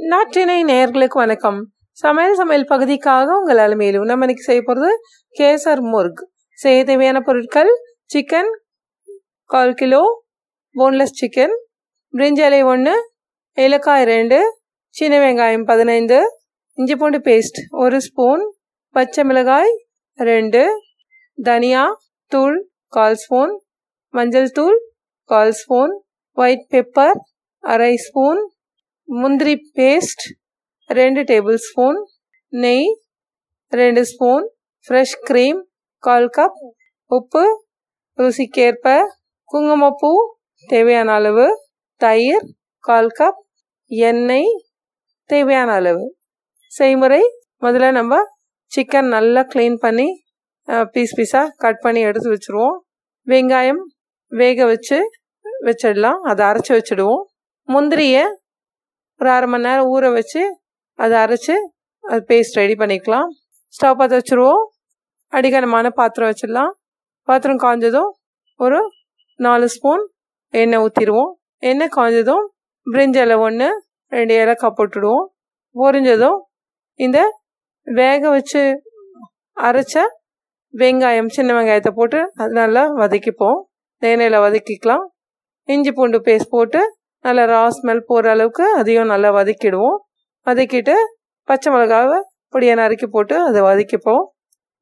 நாட்டினை நேயர்களுக்கு வணக்கம். சமையல் சமையல் பகுதிக்காக உங்கள் அலுமையிலும் நம்ம இன்னைக்கு செய்ய போகிறது கேசர் முர்க். செய்ய தேவையான பொருட்கள் சிக்கன் கால் கிலோ போன்லெஸ் சிக்கன் பிரிஞ்சலை ஒன்று ஏலக்காய் ரெண்டு சின்ன வெங்காயம் பதினைந்து இஞ்சி பூண்டு பேஸ்ட் ஒரு ஸ்பூன் பச்சை மிளகாய் ரெண்டு தனியா தூள் கால் ஸ்பூன் மஞ்சள் தூள் கால் ஸ்பூன் ஒயிட் பெப்பர் அரை ஸ்பூன் முந்திரி பேஸ்ட் ரெண்டு டேபிள் ஸ்பூன் நெய் ரெண்டு ஸ்பூன் ஃப்ரெஷ் க்ரீம் கால் கப் உப்பு ருசிக்கேற்ப குங்குமப்பூ தேவையான அளவு தயிர் கால் கப் எண்ணெய் தேவையான அளவு. செய்முறை முதல்ல நம்ம சிக்கன் நல்லா க்ளீன் பண்ணி பீஸ் பீஸாக கட் பண்ணி எடுத்து வச்சுருவோம். வெங்காயம் வேக வச்சு வச்சிடலாம். அதை அரைச்சி வச்சுடுவோம். முந்திரியை ஒரு அரை மணி நேரம் ஊற வச்சு அதை அரைச்சி அது பேஸ்ட் ரெடி பண்ணிக்கலாம். ஸ்டவ் பார்த்து வச்சுருவோம். அடிகனமான பாத்திரம் வச்சிடலாம். பாத்திரம் காய்ஞ்சதும் ஒரு நாலு ஸ்பூன் எண்ணெய் ஊற்றிடுவோம் எண்ணெய் காய்ஞ்சதும் பிரிஞ்ச் இலை ஒன்று ரெண்டு ஏலக்காய் போட்டுடுவோம். பொரிஞ்சதும் இந்த வேக வச்சு அரைச்ச வெங்காயம் சின்ன வெங்காயத்தை போட்டு அது நல்லா வதக்கிப்போம். தேனையில் வதக்கிக்கலாம். இஞ்சி பூண்டு பேஸ்ட் போட்டு நல்லா ரா ஸ்மெல் போகிற அளவுக்கு அதையும் நல்லா வதக்கிடுவோம். வதக்கிட்டு பச்சை மிளகாவை பொடியை நறுக்கி போட்டு அதை வதக்கிப்போம்.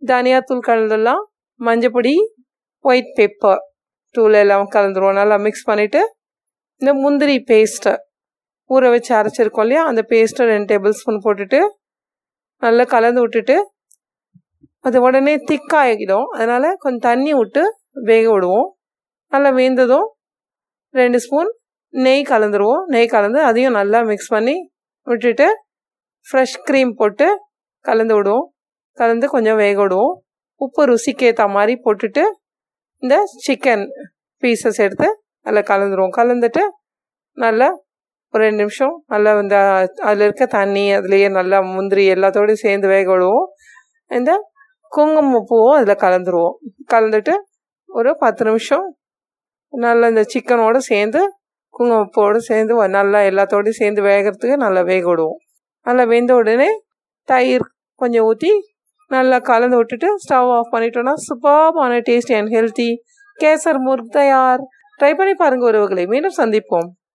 தனியாத்தூள் கலந்துடலாம். மஞ்சப்பொடி ஒயிட் பெப்பர் தூள் எல்லாம் கலந்துருவோம். நல்லா மிக்ஸ் பண்ணிவிட்டு இந்த முந்திரி பேஸ்ட்டை ஊற வச்சு அரைச்சிருக்கோம் இல்லையா? அந்த பேஸ்ட்டை ரெண்டு டேபிள் ஸ்பூன் போட்டுட்டு நல்லா கலந்து விட்டுட்டு அது உடனே திக்காகிடும் அதனால் கொஞ்சம் தண்ணி விட்டு வேக விடுவோம். நல்லா வேந்ததும் ரெண்டு ஸ்பூன் நெய் கலந்துருவோம். நெய் கலந்து அதையும் நல்லா மிக்ஸ் பண்ணி விட்டுட்டு ஃப்ரெஷ் க்ரீம் போட்டு கலந்து விடுவோம். கலந்து கொஞ்சம் வேக விடுவோம். உப்பு ருசிக்கு ஏற்ற மாதிரி போட்டுட்டு இந்த சிக்கன் பீசஸ் எடுத்து அதில் கலந்துருவோம். கலந்துட்டு நல்லா ஒரு ரெண்டு நிமிஷம் நல்லா இந்த அதில் இருக்க தண்ணி அதுலேயே நல்லா முந்திரி எல்லாத்தோடையும் சேர்ந்து வேக விடுவோம். இந்த குங்குமப்பூவும் அதில் கலந்துருவோம். கலந்துட்டு ஒரு பத்து நிமிஷம் நல்லா இந்த சிக்கனோடு சேர்ந்து குங்குமப்பூவோடு சேர்ந்து நல்லா எல்லாத்தோடையும் சேர்ந்து வேகிறதுக்கு நல்லா வேக விடுவோம் நல்லா வெந்த உடனே தயிர் கொஞ்சம் ஊற்றி நல்லா கலந்து விட்டுட்டு ஸ்டவ் ஆஃப் பண்ணிட்டோன்னா சூப்பர்பான tasty and healthy kesar murgh தயார் ட்ரை பண்ணி பாருங்கள் உறவுகளை. மீண்டும் சந்திப்போம்.